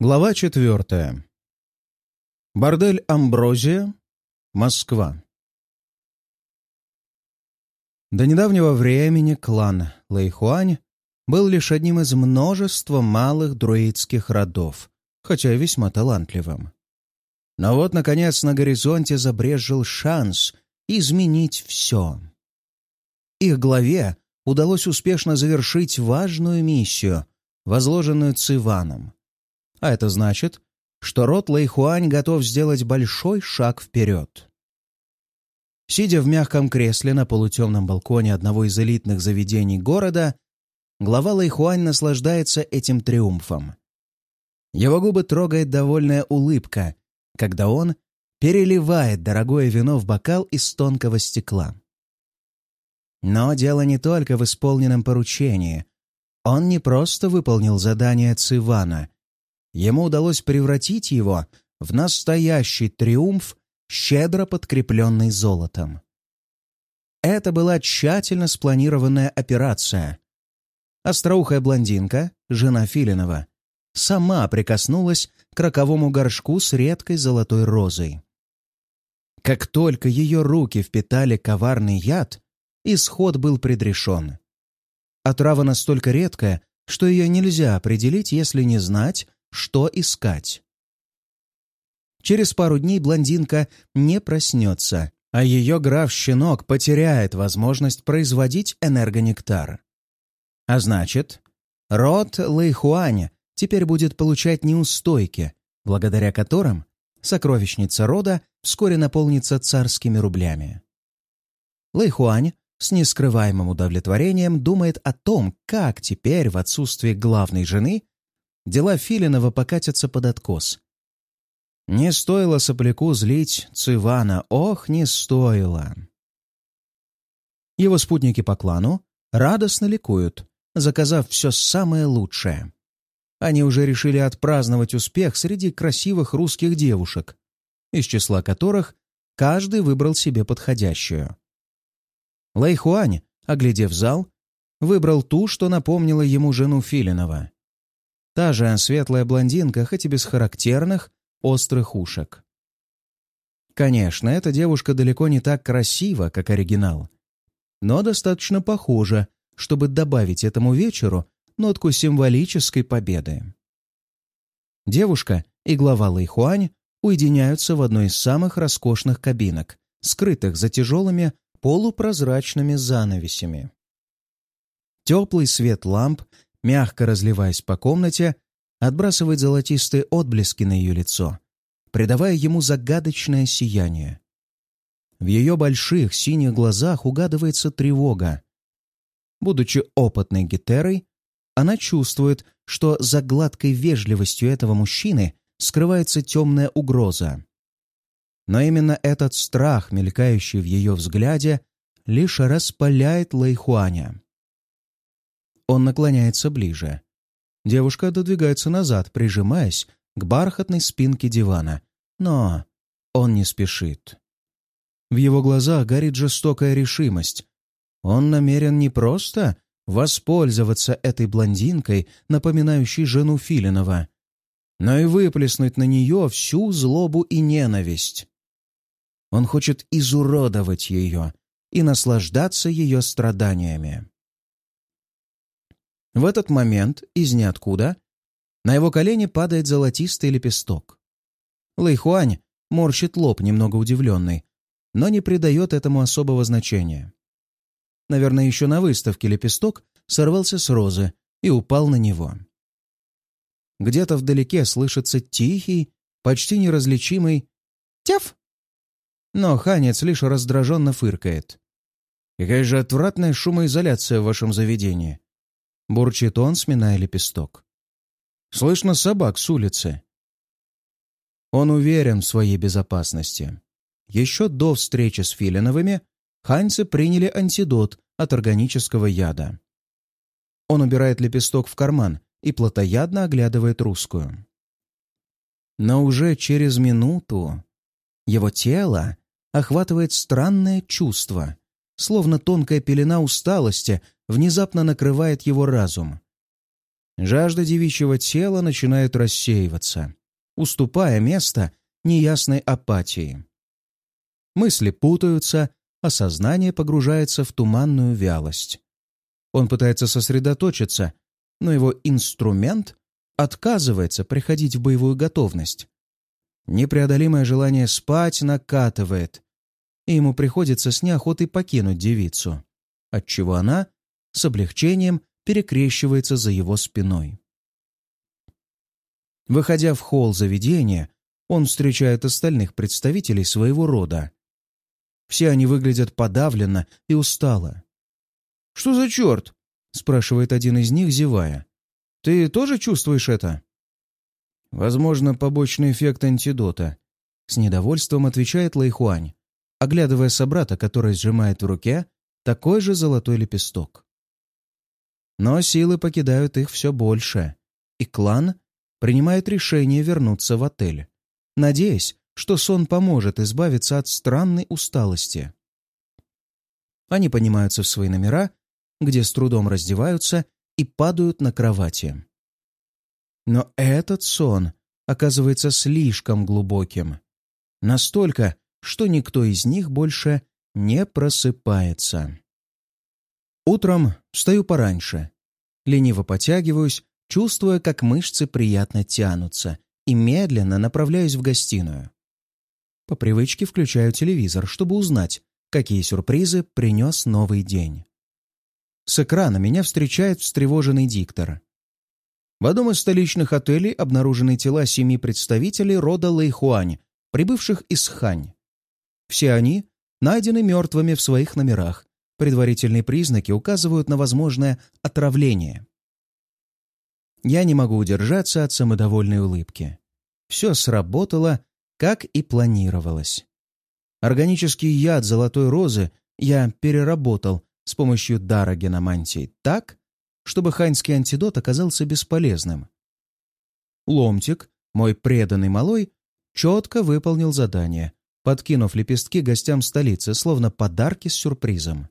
Глава четвертая. Бордель Амброзия, Москва. До недавнего времени клан Лэйхуань был лишь одним из множества малых друидских родов, хотя и весьма талантливым. Но вот, наконец, на горизонте забрежил шанс изменить все. Их главе удалось успешно завершить важную миссию, возложенную Циваном — а это значит, что род Лэйхуань готов сделать большой шаг вперед. Сидя в мягком кресле на полутемном балконе одного из элитных заведений города, глава Лэйхуань наслаждается этим триумфом. Его губы трогает довольная улыбка, когда он переливает дорогое вино в бокал из тонкого стекла. Но дело не только в исполненном поручении. Он не просто выполнил задание Цивана, ему удалось превратить его в настоящий триумф, щедро подкрепленный золотом. Это была тщательно спланированная операция. Остроухая блондинка, жена Филинова, сама прикоснулась к роковому горшку с редкой золотой розой. Как только ее руки впитали коварный яд, исход был предрешен. Отрава настолько редкая, что ее нельзя определить, если не знать, что искать. Через пару дней блондинка не проснется, а ее граф-щенок потеряет возможность производить энергонектар. А значит, род Лэйхуаня теперь будет получать неустойки, благодаря которым сокровищница рода вскоре наполнится царскими рублями. Лэйхуань с нескрываемым удовлетворением думает о том, как теперь в отсутствие главной жены дела Филинова покатятся под откос. Не стоило сопляку злить Цивана, ох, не стоило. Его спутники по клану радостно ликуют, заказав все самое лучшее. Они уже решили отпраздновать успех среди красивых русских девушек, из числа которых каждый выбрал себе подходящую. Лэйхуань, оглядев зал, выбрал ту, что напомнила ему жену Филинова. Та же светлая блондинка, хоть и без характерных, острых ушек. Конечно, эта девушка далеко не так красива, как оригинал, но достаточно похожа, чтобы добавить этому вечеру нотку символической победы. Девушка и глава Лэйхуань уединяются в одной из самых роскошных кабинок, скрытых за тяжелыми полупрозрачными занавесями. Теплый свет ламп мягко разливаясь по комнате, отбрасывает золотистые отблески на ее лицо, придавая ему загадочное сияние. В ее больших синих глазах угадывается тревога. Будучи опытной гетерой, она чувствует, что за гладкой вежливостью этого мужчины скрывается темная угроза. Но именно этот страх, мелькающий в ее взгляде, лишь распаляет Лэйхуаня. Он наклоняется ближе. Девушка додвигается назад, прижимаясь к бархатной спинке дивана. Но он не спешит. В его глазах горит жестокая решимость. Он намерен не просто воспользоваться этой блондинкой, напоминающей жену Филинова, но и выплеснуть на нее всю злобу и ненависть. Он хочет изуродовать ее и наслаждаться ее страданиями. В этот момент, из ниоткуда, на его колени падает золотистый лепесток. Лэйхуань морщит лоб, немного удивленный, но не придает этому особого значения. Наверное, еще на выставке лепесток сорвался с розы и упал на него. Где-то вдалеке слышится тихий, почти неразличимый «тяф!». Но ханец лишь раздраженно фыркает. «Какая же отвратная шумоизоляция в вашем заведении!» Бурчит он, сминая лепесток. Слышно собак с улицы. Он уверен в своей безопасности. Еще до встречи с Филиновыми ханьцы приняли антидот от органического яда. Он убирает лепесток в карман и плотоядно оглядывает русскую. Но уже через минуту его тело охватывает странное чувство, словно тонкая пелена усталости внезапно накрывает его разум. Жажда девичьего тела начинает рассеиваться, уступая место неясной апатии. Мысли путаются, а сознание погружается в туманную вялость. Он пытается сосредоточиться, но его инструмент отказывается приходить в боевую готовность. Непреодолимое желание спать накатывает, и ему приходится с неохотой покинуть девицу, отчего она с облегчением перекрещивается за его спиной. Выходя в холл заведения, он встречает остальных представителей своего рода. Все они выглядят подавленно и устало. «Что за черт?» — спрашивает один из них, зевая. «Ты тоже чувствуешь это?» «Возможно, побочный эффект антидота», — с недовольством отвечает Лайхуань, оглядывая собрата, который сжимает в руке такой же золотой лепесток. Но силы покидают их все больше, и клан принимает решение вернуться в отель, надеясь, что сон поможет избавиться от странной усталости. Они поднимаются в свои номера, где с трудом раздеваются и падают на кровати. Но этот сон оказывается слишком глубоким. Настолько, что никто из них больше не просыпается. Утром встаю пораньше. Лениво потягиваюсь, чувствуя, как мышцы приятно тянутся, и медленно направляюсь в гостиную. По привычке включаю телевизор, чтобы узнать, какие сюрпризы принес новый день. С экрана меня встречает встревоженный диктор. В одном из столичных отелей обнаружены тела семи представителей рода Лэйхуань, прибывших из Хань. Все они найдены мертвыми в своих номерах, Предварительные признаки указывают на возможное отравление. Я не могу удержаться от самодовольной улыбки. Все сработало, как и планировалось. Органический яд золотой розы я переработал с помощью дара геномантии так, чтобы ханьский антидот оказался бесполезным. Ломтик, мой преданный малой, четко выполнил задание, подкинув лепестки гостям столицы, словно подарки с сюрпризом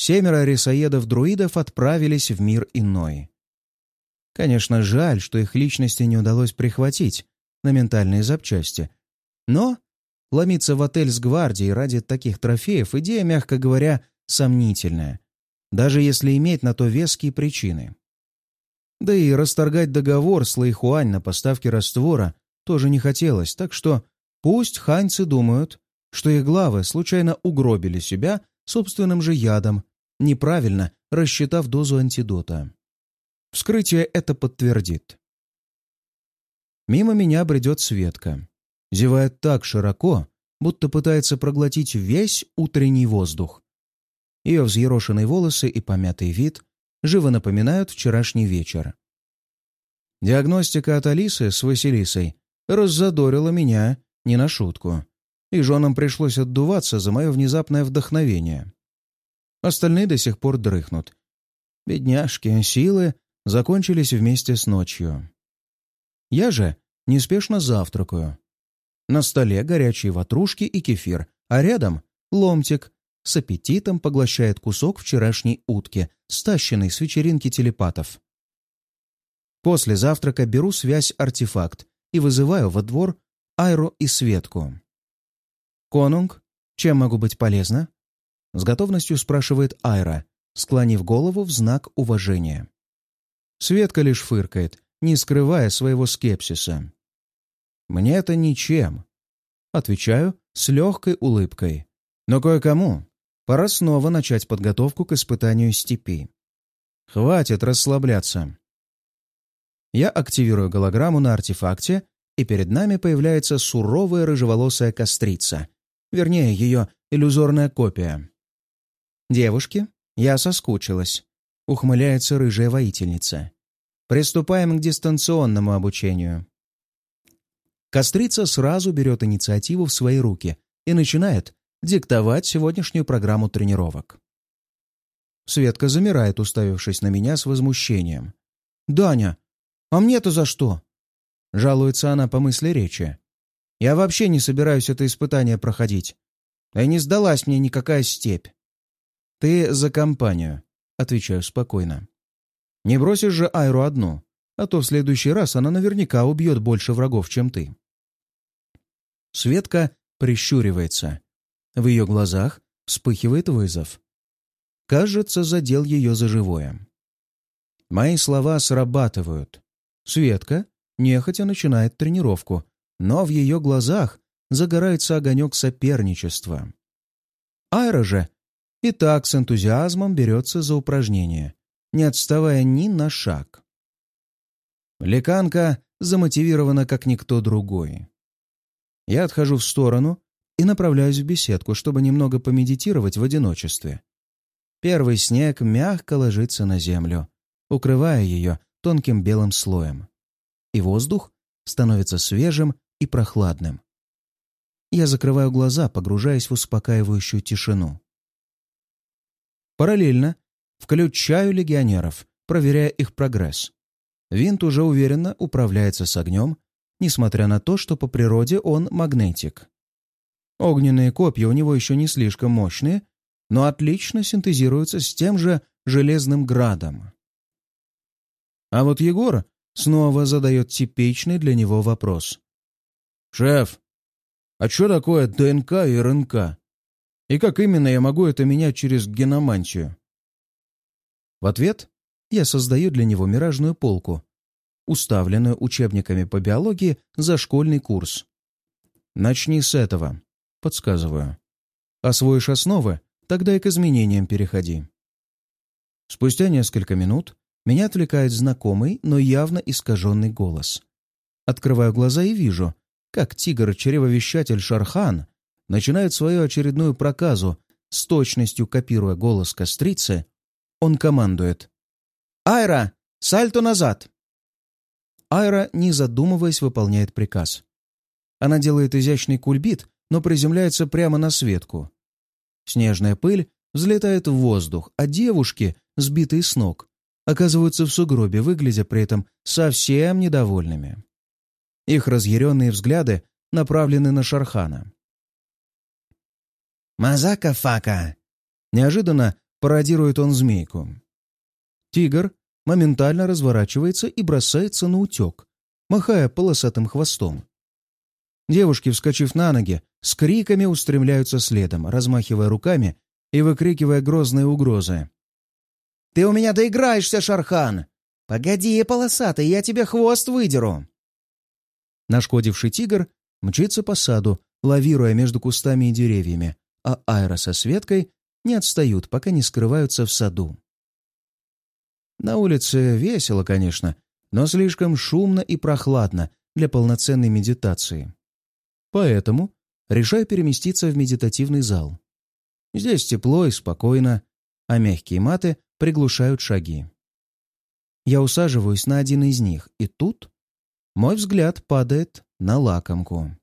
семеро рисоедов-друидов отправились в мир иной. Конечно, жаль, что их личности не удалось прихватить на ментальные запчасти. Но ломиться в отель с гвардией ради таких трофеев идея, мягко говоря, сомнительная, даже если иметь на то веские причины. Да и расторгать договор с Лэйхуань на поставки раствора тоже не хотелось, так что пусть ханьцы думают, что их главы случайно угробили себя собственным же ядом неправильно рассчитав дозу антидота. Вскрытие это подтвердит. Мимо меня бредет Светка. Зевает так широко, будто пытается проглотить весь утренний воздух. Ее взъерошенные волосы и помятый вид живо напоминают вчерашний вечер. Диагностика от Алисы с Василисой раззадорила меня не на шутку, и женам пришлось отдуваться за мое внезапное вдохновение. Остальные до сих пор дрыхнут. Бедняжки, силы закончились вместе с ночью. Я же неспешно завтракаю. На столе горячие ватрушки и кефир, а рядом ломтик с аппетитом поглощает кусок вчерашней утки, стащенной с вечеринки телепатов. После завтрака беру связь-артефакт и вызываю во двор Айру и Светку. «Конунг, чем могу быть полезна?» С готовностью спрашивает Айра, склонив голову в знак уважения. Светка лишь фыркает, не скрывая своего скепсиса. «Мне это ничем», — отвечаю с легкой улыбкой. «Но кое-кому пора снова начать подготовку к испытанию степи. Хватит расслабляться». Я активирую голограмму на артефакте, и перед нами появляется суровая рыжеволосая кострица, вернее, ее иллюзорная копия. «Девушки, я соскучилась», — ухмыляется рыжая воительница. «Приступаем к дистанционному обучению». Кострица сразу берет инициативу в свои руки и начинает диктовать сегодняшнюю программу тренировок. Светка замирает, уставившись на меня с возмущением. «Даня, а мне-то за что?» Жалуется она по мысли речи. «Я вообще не собираюсь это испытание проходить. И не сдалась мне никакая степь. «Ты за компанию», — отвечаю спокойно. Не бросишь же Айру одну, а то в следующий раз она наверняка убьет больше врагов, чем ты. Светка прищуривается. В ее глазах вспыхивает вызов. Кажется, задел ее за живое. Мои слова срабатывают. Светка нехотя начинает тренировку, но в ее глазах загорается огонек соперничества. Айра же и так с энтузиазмом берется за упражнение, не отставая ни на шаг. Леканка замотивирована как никто другой. Я отхожу в сторону и направляюсь в беседку, чтобы немного помедитировать в одиночестве. Первый снег мягко ложится на землю, укрывая ее тонким белым слоем. И воздух становится свежим и прохладным. Я закрываю глаза, погружаясь в успокаивающую тишину. Параллельно включаю легионеров, проверяя их прогресс. Винт уже уверенно управляется с огнем, несмотря на то, что по природе он магнетик. Огненные копья у него еще не слишком мощные, но отлично синтезируются с тем же железным градом. А вот Егор снова задает типичный для него вопрос. «Шеф, а что такое ДНК и РНК? И как именно я могу это менять через геномантию?» В ответ я создаю для него миражную полку, уставленную учебниками по биологии за школьный курс. «Начни с этого», — подсказываю. «Освоишь основы, тогда и к изменениям переходи». Спустя несколько минут меня отвлекает знакомый, но явно искаженный голос. Открываю глаза и вижу, как тигр-чревовещатель Шархан начинает свою очередную проказу, с точностью копируя голос кострицы, он командует. «Айра, сальто назад!» Айра, не задумываясь, выполняет приказ. Она делает изящный кульбит, но приземляется прямо на Светку. Снежная пыль взлетает в воздух, а девушки, сбитые с ног, оказываются в сугробе, выглядя при этом совсем недовольными. Их разъяренные взгляды направлены на Шархана. «Мазака-фака!» Неожиданно пародирует он змейку. Тигр моментально разворачивается и бросается на утек, махая полосатым хвостом. Девушки, вскочив на ноги, с криками устремляются следом, размахивая руками и выкрикивая грозные угрозы. «Ты у меня доиграешься, Шархан! Погоди, полосатый, я тебе хвост выдеру!» Нашкодивший тигр мчится по саду, лавируя между кустами и деревьями, а Айра со Светкой не отстают, пока не скрываются в саду. На улице весело, конечно, но слишком шумно и прохладно для полноценной медитации. Поэтому решаю переместиться в медитативный зал. Здесь тепло и спокойно, а мягкие маты приглушают шаги. Я усаживаюсь на один из них, и тут мой взгляд падает на лакомку.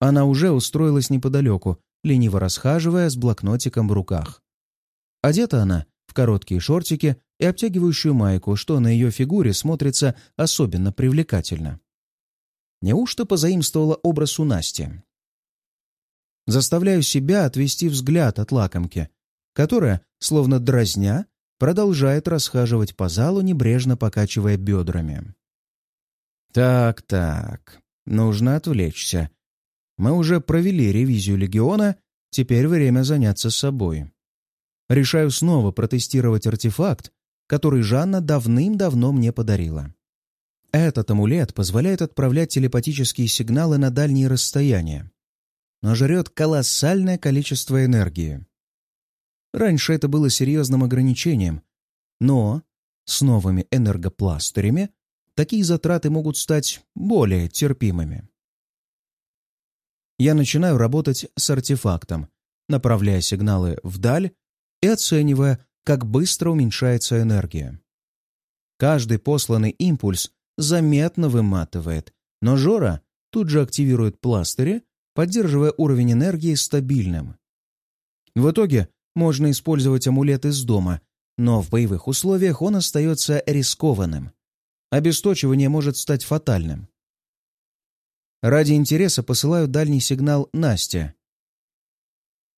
Она уже устроилась неподалеку, лениво расхаживая с блокнотиком в руках. Одета она в короткие шортики и обтягивающую майку, что на ее фигуре смотрится особенно привлекательно. Неужто позаимствовала образ у Насти? Заставляю себя отвести взгляд от лакомки, которая, словно дразня, продолжает расхаживать по залу, небрежно покачивая бедрами. «Так-так, нужно отвлечься. Мы уже провели ревизию Легиона, теперь время заняться собой. Решаю снова протестировать артефакт, который Жанна давным-давно мне подарила. Этот амулет позволяет отправлять телепатические сигналы на дальние расстояния, но жрет колоссальное количество энергии. Раньше это было серьезным ограничением, но с новыми энергопластырями такие затраты могут стать более терпимыми. Я начинаю работать с артефактом, направляя сигналы вдаль и оценивая, как быстро уменьшается энергия. Каждый посланный импульс заметно выматывает, но Жора тут же активирует пластыри, поддерживая уровень энергии стабильным. В итоге можно использовать амулет из дома, но в боевых условиях он остается рискованным. Обесточивание может стать фатальным. Ради интереса посылаю дальний сигнал Насте.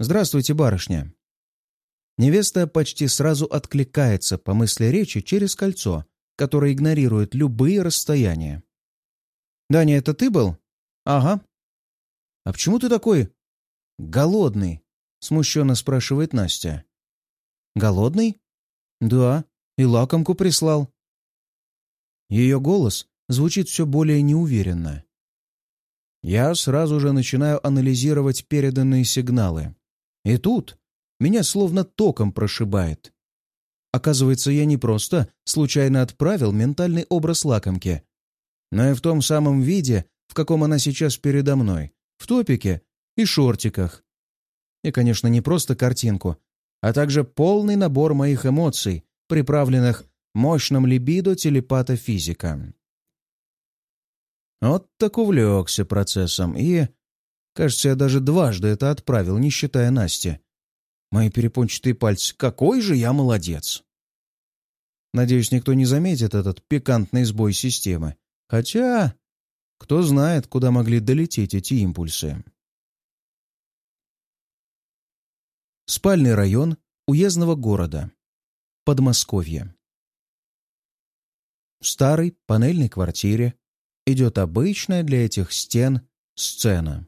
«Здравствуйте, барышня. Невеста почти сразу откликается по мысли речи через кольцо, которое игнорирует любые расстояния. «Даня, это ты был?» «Ага». «А почему ты такой голодный?» — смущенно спрашивает Настя. «Голодный?» «Да, и лакомку прислал». Ее голос звучит все более неуверенно. Я сразу же начинаю анализировать переданные сигналы. И тут меня словно током прошибает. Оказывается, я не просто случайно отправил ментальный образ лакомки, но и в том самом виде, в каком она сейчас передо мной, в топике и шортиках. И, конечно, не просто картинку, а также полный набор моих эмоций, приправленных мощным либидо телепата физика. Вот так увлекся процессом и... Кажется, я даже дважды это отправил, не считая Насти. Мои перепончатые пальцы. Какой же я молодец! Надеюсь, никто не заметит этот пикантный сбой системы. Хотя, кто знает, куда могли долететь эти импульсы. Спальный район уездного города. Подмосковье. В старой панельной квартире идет обычная для этих стен сцена.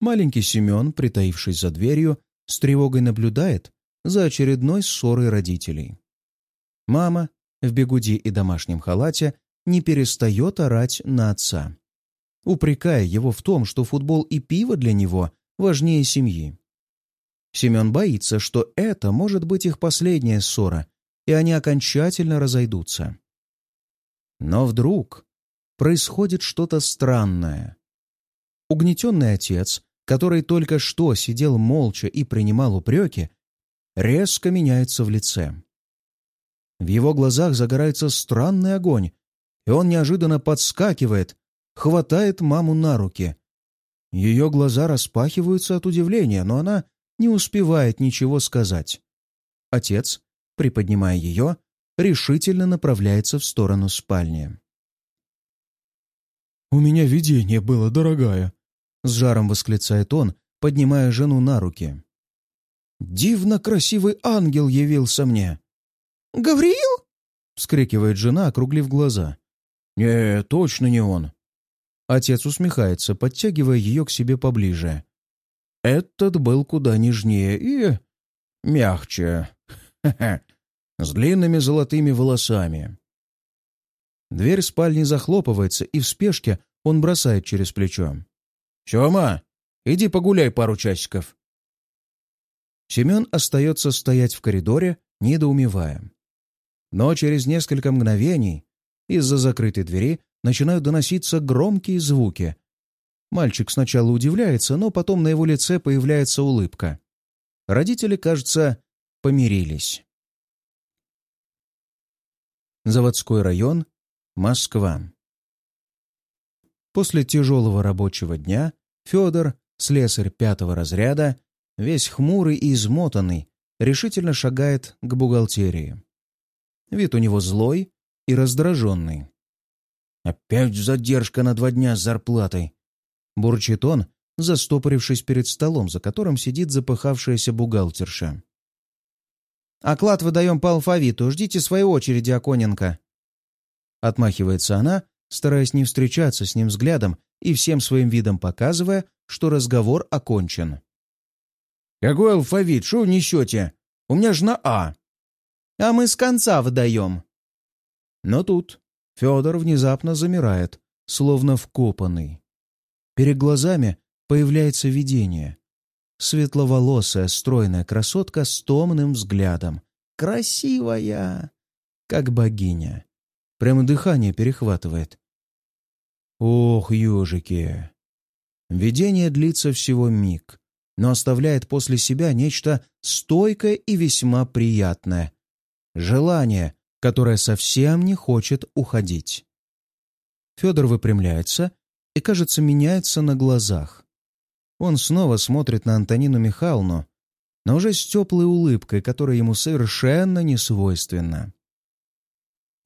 Маленький Семен, притаившись за дверью, с тревогой наблюдает за очередной ссорой родителей. Мама в бегуди и домашнем халате не перестает орать на отца, упрекая его в том, что футбол и пиво для него важнее семьи. Семен боится, что это может быть их последняя ссора, и они окончательно разойдутся. Но вдруг происходит что-то странное. Угнетенный отец который только что сидел молча и принимал упреки, резко меняется в лице. В его глазах загорается странный огонь, и он неожиданно подскакивает, хватает маму на руки. Ее глаза распахиваются от удивления, но она не успевает ничего сказать. Отец, приподнимая ее, решительно направляется в сторону спальни. «У меня видение было, дорогая», с жаром восклицает он, поднимая жену на руки. «Дивно красивый ангел явился мне!» «Гавриил?» — вскрикивает жена, округлив глаза. «Не, точно не он». Отец усмехается, подтягивая ее к себе поближе. Этот был куда нежнее и... мягче. С длинными золотыми волосами. Дверь спальни захлопывается, и в спешке он бросает через плечо. «Сема, иди погуляй пару часиков». Семен остается стоять в коридоре, недоумевая. Но через несколько мгновений из-за закрытой двери начинают доноситься громкие звуки. Мальчик сначала удивляется, но потом на его лице появляется улыбка. Родители, кажется, помирились. Заводской район, Москва. После тяжелого рабочего дня Федор, слесарь пятого разряда, весь хмурый и измотанный, решительно шагает к бухгалтерии. Вид у него злой и раздраженный. «Опять задержка на два дня с зарплатой!» Бурчит он, застопорившись перед столом, за которым сидит запыхавшаяся бухгалтерша. «Оклад выдаем по алфавиту. Ждите своей очереди, Аконенко!» Отмахивается она, стараясь не встречаться с ним взглядом и всем своим видом показывая, что разговор окончен. «Какой алфавит? Что несете? У меня ж на А!» «А мы с конца выдаем!» Но тут Федор внезапно замирает, словно вкопанный. Перед глазами появляется видение. Светловолосая, стройная красотка с томным взглядом. Красивая, как богиня. Прямо дыхание перехватывает. Ох, ежики! Видение длится всего миг, но оставляет после себя нечто стойкое и весьма приятное. Желание, которое совсем не хочет уходить. Федор выпрямляется и, кажется, меняется на глазах. Он снова смотрит на Антонину Михайловну, но уже с теплой улыбкой, которая ему совершенно не свойственна.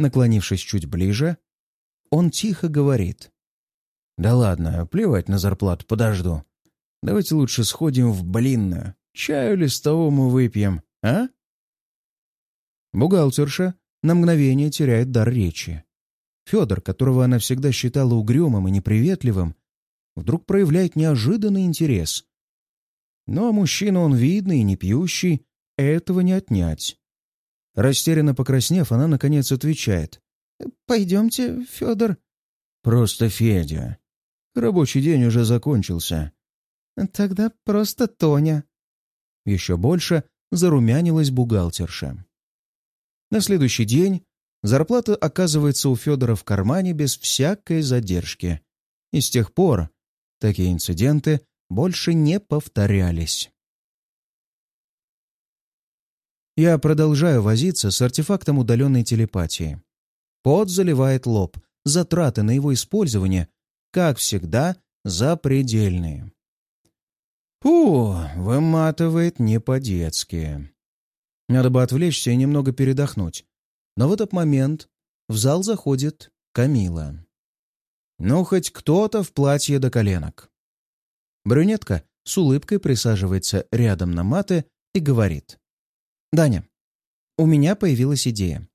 Наклонившись чуть ближе, он тихо говорит. «Да ладно, плевать на зарплату, подожду. Давайте лучше сходим в блинную. Чаю листовому выпьем, а?» Бухгалтерша на мгновение теряет дар речи. Федор, которого она всегда считала угрюмым и неприветливым, вдруг проявляет неожиданный интерес. Но мужчина он видный и не пьющий, этого не отнять. Растерянно покраснев, она, наконец, отвечает. «Пойдемте, Федор». «Просто Федя. Рабочий день уже закончился». «Тогда просто Тоня». Еще больше зарумянилась бухгалтерша. На следующий день зарплата оказывается у Федора в кармане без всякой задержки. И с тех пор такие инциденты больше не повторялись. Я продолжаю возиться с артефактом удаленной телепатии. Пот заливает лоб, затраты на его использование, как всегда, запредельные. Фу, выматывает не по-детски. Надо бы отвлечься и немного передохнуть. Но в этот момент в зал заходит Камила. Ну, хоть кто-то в платье до коленок. Брюнетка с улыбкой присаживается рядом на маты и говорит. «Даня, у меня появилась идея.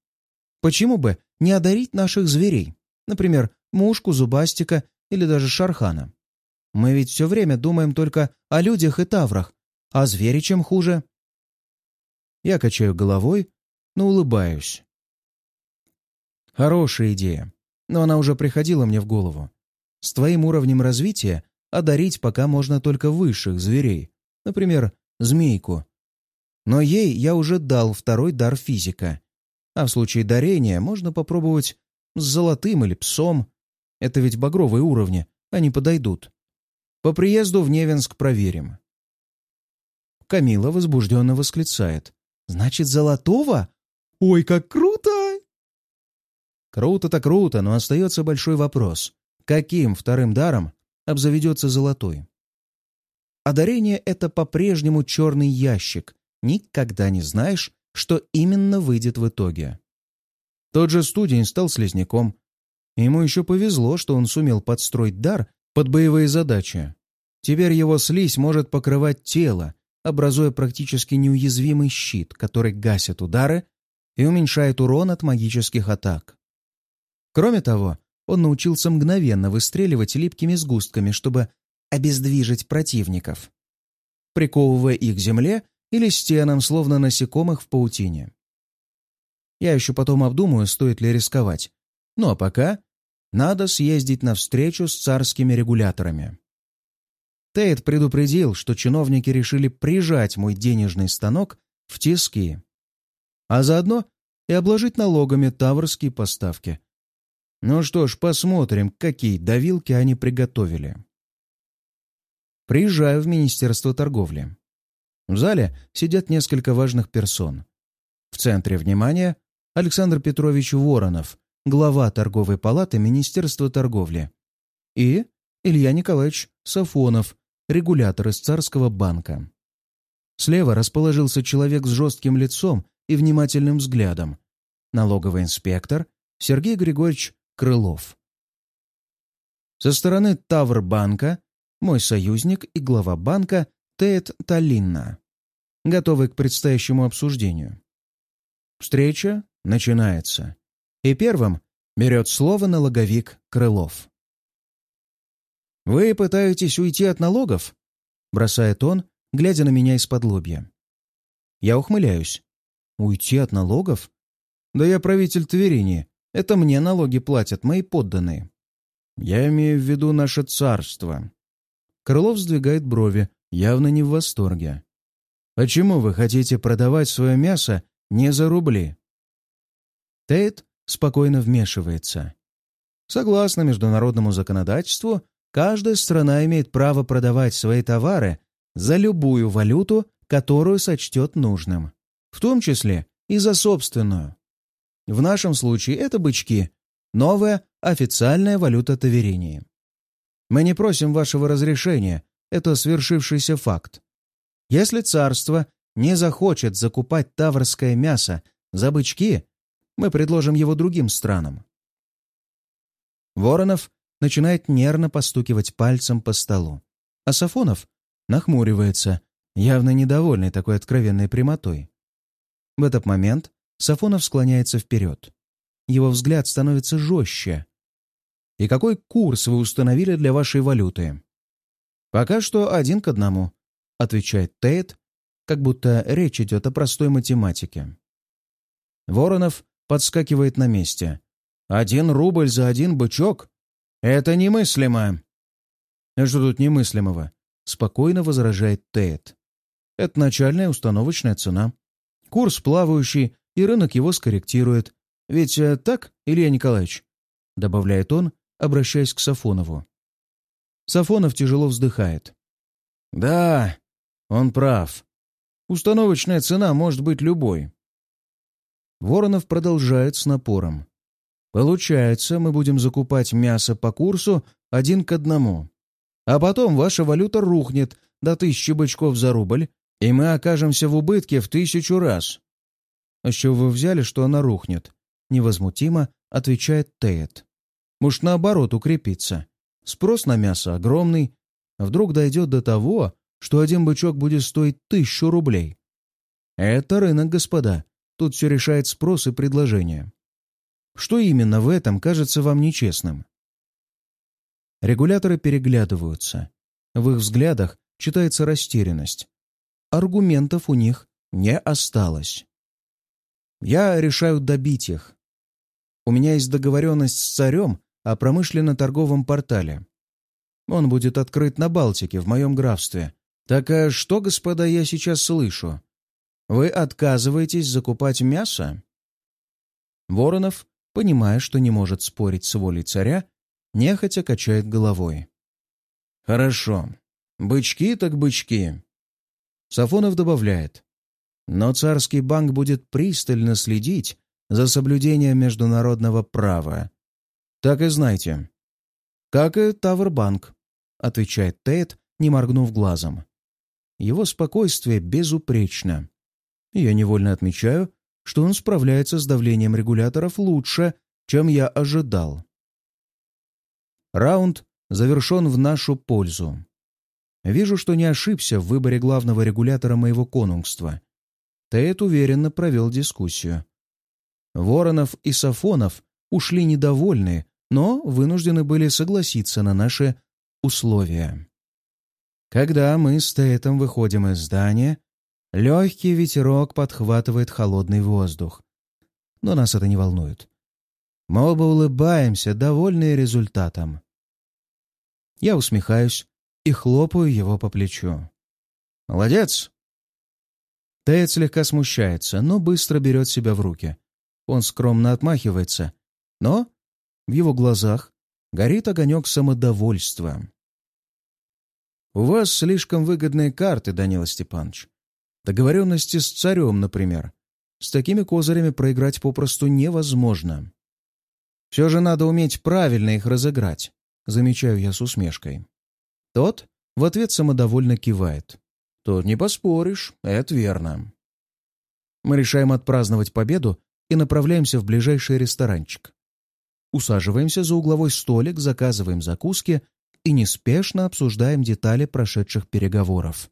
Почему бы не одарить наших зверей? Например, мушку, зубастика или даже шархана. Мы ведь все время думаем только о людях и таврах, а звери чем хуже?» Я качаю головой, но улыбаюсь. Хорошая идея, но она уже приходила мне в голову. С твоим уровнем развития одарить пока можно только высших зверей, например, змейку. Но ей я уже дал второй дар физика. А в случае дарения можно попробовать с золотым или псом. Это ведь багровые уровни, они подойдут. По приезду в Невинск проверим. Камила возбужденно восклицает. «Значит, золотого? Ой, как круто!» Круто-то круто, но остается большой вопрос. Каким вторым даром обзаведется золотой. Одарение — это по-прежнему черный ящик. Никогда не знаешь, что именно выйдет в итоге. Тот же студень стал слизняком. Ему еще повезло, что он сумел подстроить дар под боевые задачи. Теперь его слизь может покрывать тело, образуя практически неуязвимый щит, который гасит удары и уменьшает урон от магических атак. Кроме того, он научился мгновенно выстреливать липкими сгустками, чтобы обездвижить противников, приковывая их к земле или стенам, словно насекомых в паутине. Я еще потом обдумаю, стоит ли рисковать. Ну а пока надо съездить на встречу с царскими регуляторами. Тейт предупредил, что чиновники решили прижать мой денежный станок в тиски, а заодно и обложить налогами таврские поставки, ну что ж, посмотрим, какие давилки они приготовили. Приезжаю в Министерство торговли. В зале сидят несколько важных персон. В центре внимания Александр Петрович Воронов, глава торговой палаты Министерства торговли, и Илья Николаевич Сафонов, регулятор из Царского банка. Слева расположился человек с жестким лицом и внимательным взглядом, налоговый инспектор Сергей Григорьевич Крылов. Со стороны Таврбанка мой союзник и глава банка Тейт Талинна, готовый к предстоящему обсуждению. Встреча начинается. И первым берет слово налоговик Крылов. «Вы пытаетесь уйти от налогов?» — бросает он, глядя на меня из-под лобья. Я ухмыляюсь. «Уйти от налогов? Да я правитель Тверини, это мне налоги платят мои подданные. Я имею в виду наше царство. Крылов сдвигает брови, явно не в восторге. Почему вы хотите продавать свое мясо не за рубли? Тейт спокойно вмешивается. Согласно международному законодательству, каждая страна имеет право продавать свои товары за любую валюту, которую сочтет нужным, в том числе и за собственную. В нашем случае это бычки, новая официальная валюта Таверинии. Мы не просим вашего разрешения, это свершившийся факт. Если царство не захочет закупать таврское мясо за бычки, мы предложим его другим странам. Воронов начинает нервно постукивать пальцем по столу, а Сафонов нахмуривается, явно недовольный такой откровенной прямотой. В этот момент Сафонов склоняется вперед. Его взгляд становится жестче. «И какой курс вы установили для вашей валюты?» «Пока что один к одному», — отвечает Тейт, как будто речь идет о простой математике. Воронов подскакивает на месте. «Один рубль за один бычок? Это немыслимо!» «А что тут немыслимого?» — спокойно возражает Тейт. «Это начальная установочная цена. Курс плавающий, и рынок его скорректирует. Ведь э, так, Илья Николаевич?» — добавляет он, обращаясь к Сафонову. Сафонов тяжело вздыхает. «Да, он прав. Установочная цена может быть любой». Воронов продолжает с напором. «Получается, мы будем закупать мясо по курсу один к одному. А потом ваша валюта рухнет до тысячи бычков за рубль, и мы окажемся в убытке в тысячу раз». «А чего вы взяли, что она рухнет?» Невозмутимо отвечает Тейт. «Может, наоборот, укрепиться. Спрос на мясо огромный. Вдруг дойдет до того, что один бычок будет стоить тысячу рублей. Это рынок, господа. Тут все решает спрос и предложение. Что именно в этом кажется вам нечестным? Регуляторы переглядываются. В их взглядах читается растерянность. Аргументов у них не осталось. Я решаю добить их. У меня есть договоренность с царем о промышленно-торговом портале. Он будет открыт на Балтике, в моем графстве. Так а что, господа, я сейчас слышу? Вы отказываетесь закупать мясо? Воронов, понимая, что не может спорить с волей царя, нехотя качает головой. «Хорошо. Бычки так бычки». Сафонов добавляет. «Но царский банк будет пристально следить за соблюдением международного права «Так и знайте». «Как и Тавербанк», — отвечает Тейт, не моргнув глазом. Его спокойствие безупречно. Я невольно отмечаю, что он справляется с давлением регуляторов лучше, чем я ожидал. Раунд завершен в нашу пользу. Вижу, что не ошибся в выборе главного регулятора моего конунгства. Тейт уверенно провел дискуссию. Воронов и Сафонов ушли недовольные, но вынуждены были согласиться на наши условия. Когда мы с Тейтом выходим из здания, легкий ветерок подхватывает холодный воздух. Но нас это не волнует. Мы оба улыбаемся, довольные результатом. Я усмехаюсь и хлопаю его по плечу. «Молодец!» Тейт слегка смущается, но быстро берет себя в руки. Он скромно отмахивается, но в его глазах горит огонек самодовольства. «У вас слишком выгодные карты, Данила Степанович. Договоренности с царем, например. С такими козырями проиграть попросту невозможно. Все же надо уметь правильно их разыграть», — замечаю я с усмешкой. Тот в ответ самодовольно кивает. «Тут не поспоришь, это верно». Мы решаем отпраздновать победу и направляемся в ближайший ресторанчик. Усаживаемся за угловой столик, заказываем закуски и неспешно обсуждаем детали прошедших переговоров.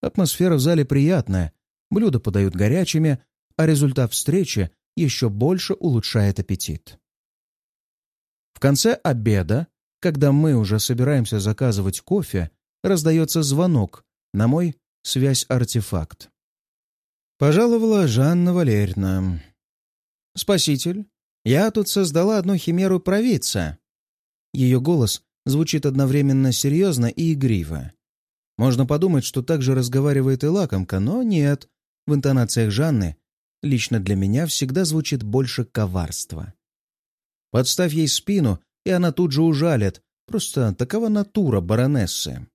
Атмосфера в зале приятная, блюда подают горячими, а результат встречи еще больше улучшает аппетит. В конце обеда, когда мы уже собираемся заказывать кофе, раздается звонок на мой связь-артефакт. Пожаловала Жанна Валерьевна. «Спаситель, я тут создала одну химеру провидца». Ее голос звучит одновременно серьезно и игриво. Можно подумать, что так же разговаривает и лакомка, но нет. В интонациях Жанны лично для меня всегда звучит больше коварства. Подставь ей спину, и она тут же ужалит. Просто такова натура баронессы.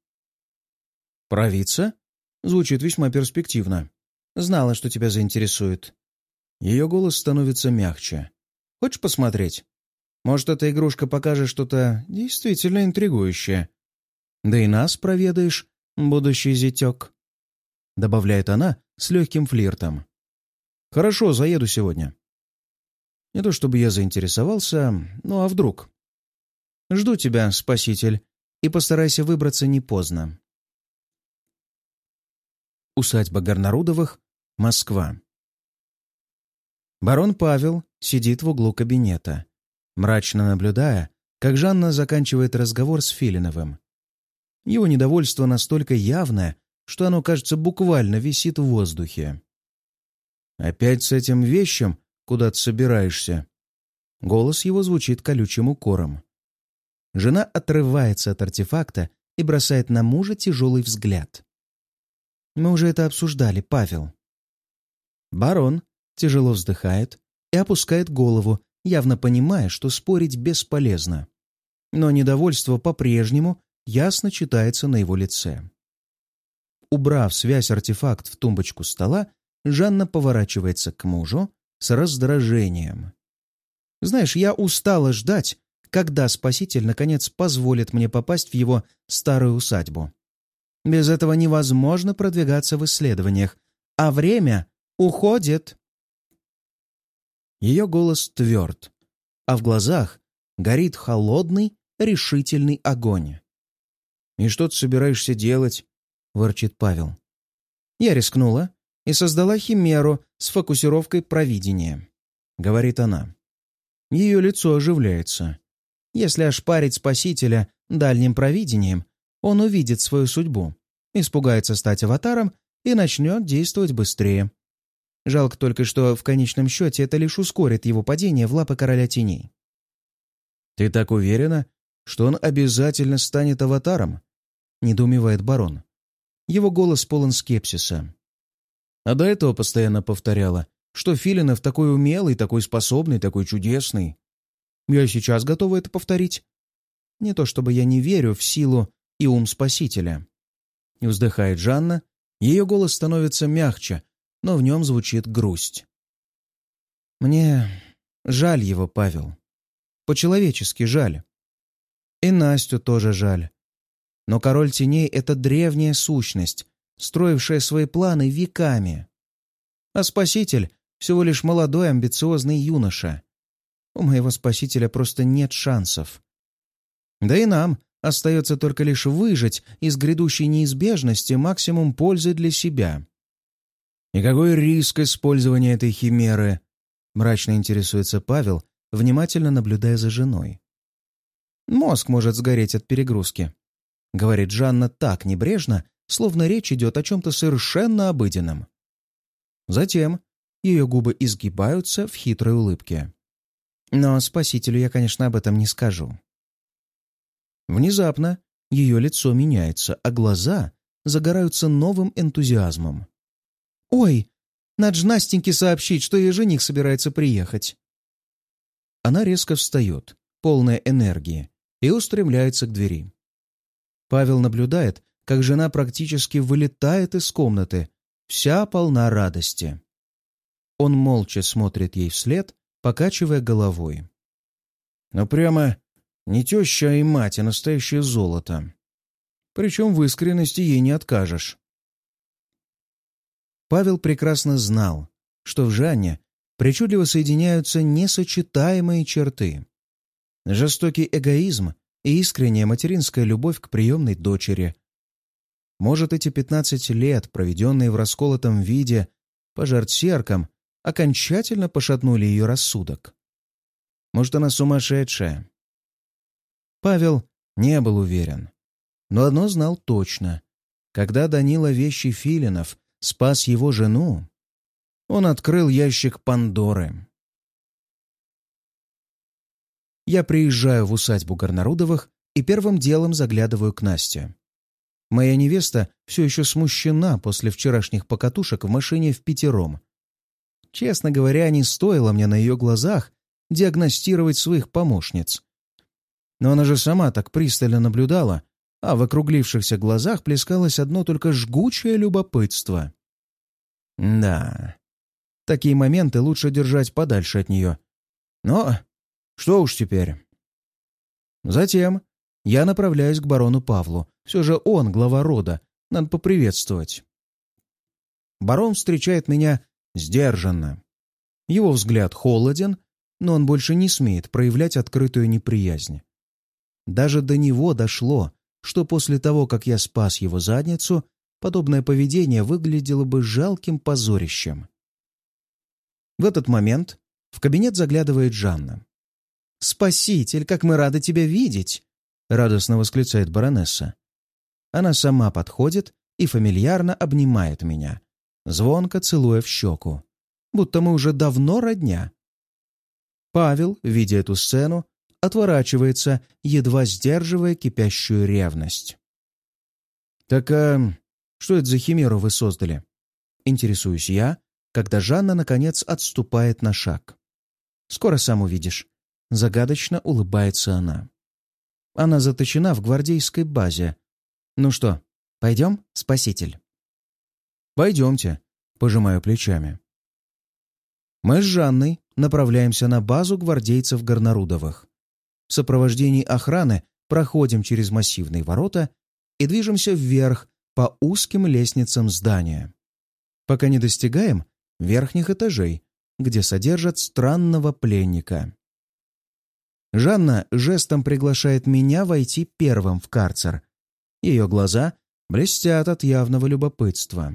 «Провидца?» Звучит весьма перспективно. Знала, что тебя заинтересует. Ее голос становится мягче. Хочешь посмотреть? Может, эта игрушка покажет что-то действительно интригующее. Да и нас проведаешь, будущий зятек. Добавляет она с легким флиртом. Хорошо, заеду сегодня. Не то чтобы я заинтересовался, ну а вдруг? Жду тебя, спаситель, и постарайся выбраться не поздно. Усадьба Горнарудовых, Москва. Барон Павел сидит в углу кабинета, мрачно наблюдая, как Жанна заканчивает разговор с Филиновым. Его недовольство настолько явное, что оно, кажется, буквально висит в воздухе. «Опять с этим вещем куда ты собираешься?» Голос его звучит колючим укором. Жена отрывается от артефакта и бросает на мужа тяжелый взгляд. «Мы уже это обсуждали, Павел». Барон тяжело вздыхает и опускает голову, явно понимая, что спорить бесполезно. Но недовольство по-прежнему ясно читается на его лице. Убрав связь-артефакт в тумбочку стола, Жанна поворачивается к мужу с раздражением. «Знаешь, я устала ждать, когда Спаситель, наконец, позволит мне попасть в его старую усадьбу. Без этого невозможно продвигаться в исследованиях, а время уходит». Ее голос тверд, а в глазах горит холодный, решительный огонь. «И что ты собираешься делать?» — ворчит Павел. «Я рискнула и создала химеру с фокусировкой провидения», — говорит она. Ее лицо оживляется. Если ошпарить Спасителя дальним провидением, он увидит свою судьбу, испугается стать аватаром и начнет действовать быстрее. Жалко только, что в конечном счете это лишь ускорит его падение в лапы короля теней. «Ты так уверена, что он обязательно станет аватаром?» — недоумевает барон. Его голос полон скепсиса. А до этого постоянно повторяла, что Филинов такой умелый, такой способный, такой чудесный. Я сейчас готова это повторить. Не то чтобы я не верю в силу и ум Спасителя. И вздыхает Жанна, ее голос становится мягче, но в нем звучит грусть. Мне жаль его, Павел. По-человечески жаль. И Настю тоже жаль. Но король теней — это древняя сущность, строившая свои планы веками. А спаситель — всего лишь молодой амбициозный юноша. У моего спасителя просто нет шансов. Да и нам остается только лишь выжить из грядущей неизбежности максимум пользы для себя. «И какой риск использования этой химеры?» — мрачно интересуется Павел, внимательно наблюдая за женой. «Мозг может сгореть от перегрузки», — говорит Жанна так небрежно, словно речь идет о чем-то совершенно обыденном. Затем ее губы изгибаются в хитрой улыбке. Но спасителю я, конечно, об этом не скажу. Внезапно ее лицо меняется, а глаза загораются новым энтузиазмом. «Ой, надо же Настеньке сообщить, что ее жених собирается приехать». Она резко встает, полная энергии, и устремляется к двери. Павел наблюдает, как жена практически вылетает из комнаты, вся полна радости. Он молча смотрит ей вслед, покачивая головой. «Ну прямо не теща, а и мать, а настоящее золото. Причем в искренности ей не откажешь». Павел прекрасно знал, что в Жанне причудливо соединяются несочетаемые черты. Жестокий эгоизм и искренняя материнская любовь к приемной дочери. Может, эти пятнадцать лет, проведенные в расколотом виде, пожар-серком, окончательно пошатнули ее рассудок. Может, она сумасшедшая? Павел не был уверен. Но одно знал точно. Когда Данила Вещи Филинов спас его жену, он открыл ящик Пандоры. Я приезжаю в усадьбу Горнарудовых и первым делом заглядываю к Насте. Моя невеста все еще смущена после вчерашних покатушек в машине в пятером. Честно говоря, не стоило мне на ее глазах диагностировать своих помощниц. Но она же сама так пристально наблюдала, а в округлившихся глазах плескалось одно только жгучее любопытство. Да, такие моменты лучше держать подальше от нее. Но что уж теперь. Затем я направляюсь к барону Павлу. Все же он глава рода, надо поприветствовать. Барон встречает меня сдержанно. Его взгляд холоден, но он больше не смеет проявлять открытую неприязнь. Даже до него дошло, что после того, как я спас его задницу, подобное поведение выглядело бы жалким позорищем. В этот момент в кабинет заглядывает Жанна. «Спаситель, как мы рады тебя видеть!» — радостно восклицает баронесса. Она сама подходит и фамильярно обнимает меня, звонко целуя в щеку, будто мы уже давно родня. Павел, видя эту сцену, отворачивается, едва сдерживая кипящую ревность. «Так а что это за химеру вы создали?» Интересуюсь я, когда Жанна, наконец, отступает на шаг. «Скоро сам увидишь». Загадочно улыбается она. Она заточена в гвардейской базе. «Ну что, пойдем, спаситель?» «Пойдемте», — пожимаю плечами. Мы с Жанной направляемся на базу гвардейцев Горнарудовых. В сопровождении охраны проходим через массивные ворота и движемся вверх по узким лестницам здания, пока не достигаем верхних этажей, где содержат странного пленника. Жанна жестом приглашает меня войти первым в карцер. Ее глаза блестят от явного любопытства.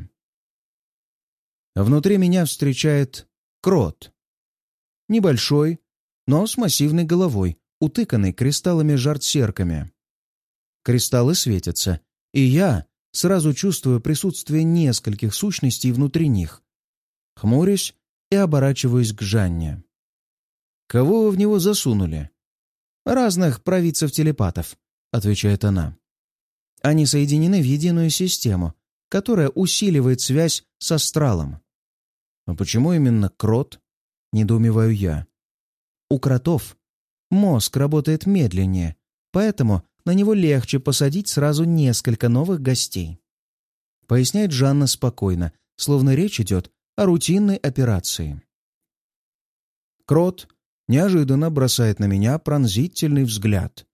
Внутри меня встречает крот. Небольшой, но с массивной головой, утыканный кристаллами жартсерками. Кристаллы светятся, и я сразу чувствую присутствие нескольких сущностей внутри них. Хмурюсь и оборачиваюсь к Жанне. «Кого вы в него засунули?» «Разных провидцев-телепатов», — отвечает она. «Они соединены в единую систему, которая усиливает связь с астралом». «А почему именно крот?» — недоумеваю я. «У кротов Мозг работает медленнее, поэтому на него легче посадить сразу несколько новых гостей. Поясняет Жанна спокойно, словно речь идет о рутинной операции. Крот неожиданно бросает на меня пронзительный взгляд.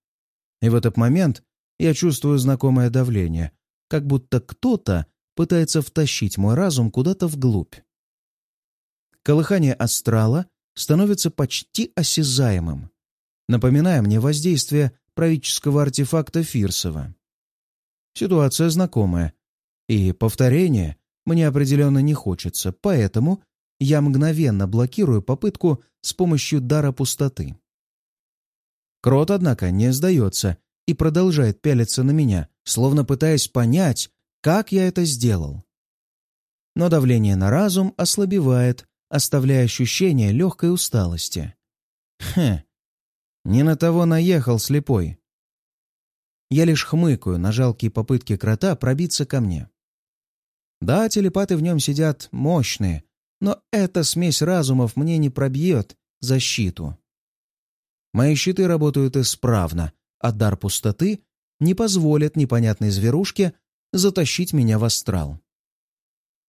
И в этот момент я чувствую знакомое давление, как будто кто-то пытается втащить мой разум куда-то вглубь. Колыхание астрала становится почти осязаемым напоминая мне воздействие правительского артефакта Фирсова. Ситуация знакомая, и повторения мне определенно не хочется, поэтому я мгновенно блокирую попытку с помощью дара пустоты. Крот, однако, не сдается и продолжает пялиться на меня, словно пытаясь понять, как я это сделал. Но давление на разум ослабевает, оставляя ощущение легкой усталости. Хм, не на того наехал слепой. Я лишь хмыкаю на жалкие попытки крота пробиться ко мне. Да, телепаты в нем сидят мощные, но эта смесь разумов мне не пробьет защиту. Мои щиты работают исправно, а дар пустоты не позволит непонятной зверушке затащить меня в астрал.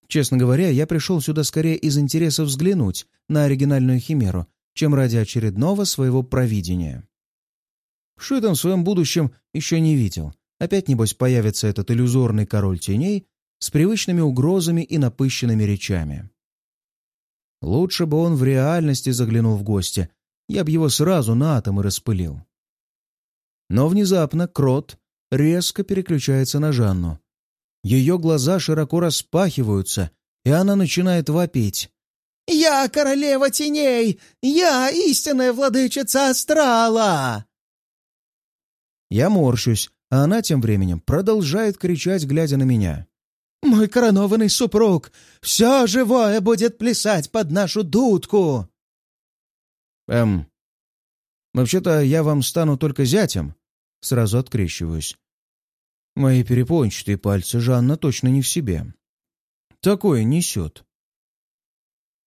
Честно говоря, я пришел сюда скорее из интереса взглянуть на оригинальную химеру, чем ради очередного своего провидения. Что я там в своем будущем еще не видел. Опять, небось, появится этот иллюзорный король теней с привычными угрозами и напыщенными речами. Лучше бы он в реальности заглянул в гости, я бы его сразу на атомы распылил. Но внезапно Крот резко переключается на Жанну. Ее глаза широко распахиваются, и она начинает вопить. «Я королева теней! Я истинная владычица астрала!» Я морщусь, а она тем временем продолжает кричать, глядя на меня. «Мой коронованный супруг! Все живое будет плясать под нашу дудку!» «Эм, вообще-то я вам стану только зятем», — сразу открещиваюсь. Мои перепончатые пальцы Жанна точно не в себе. Такое несет.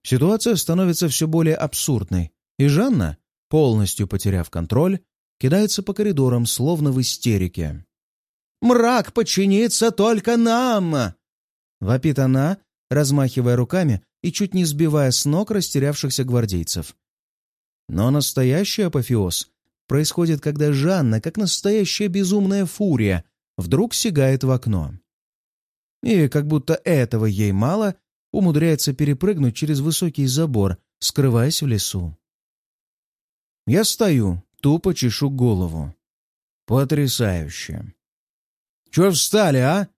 Ситуация становится все более абсурдной, и Жанна, полностью потеряв контроль, кидается по коридорам, словно в истерике. «Мрак подчинится только нам!» Вопит она, размахивая руками и чуть не сбивая с ног растерявшихся гвардейцев. Но настоящий апофеоз происходит, когда Жанна, как настоящая безумная фурия, вдруг сигает в окно. И, как будто этого ей мало, умудряется перепрыгнуть через высокий забор, скрываясь в лесу. Я стою, тупо чешу голову. Потрясающе. «Чего встали, а?»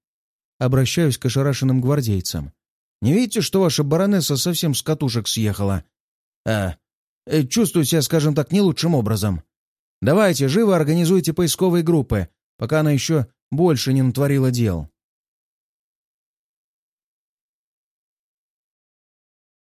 обращаюсь к ошарашенным гвардейцам. «Не видите, что ваша баронесса совсем с катушек съехала? А, э, чувствую себя, скажем так, не лучшим образом. Давайте, живо организуйте поисковые группы, пока она еще больше не натворила дел».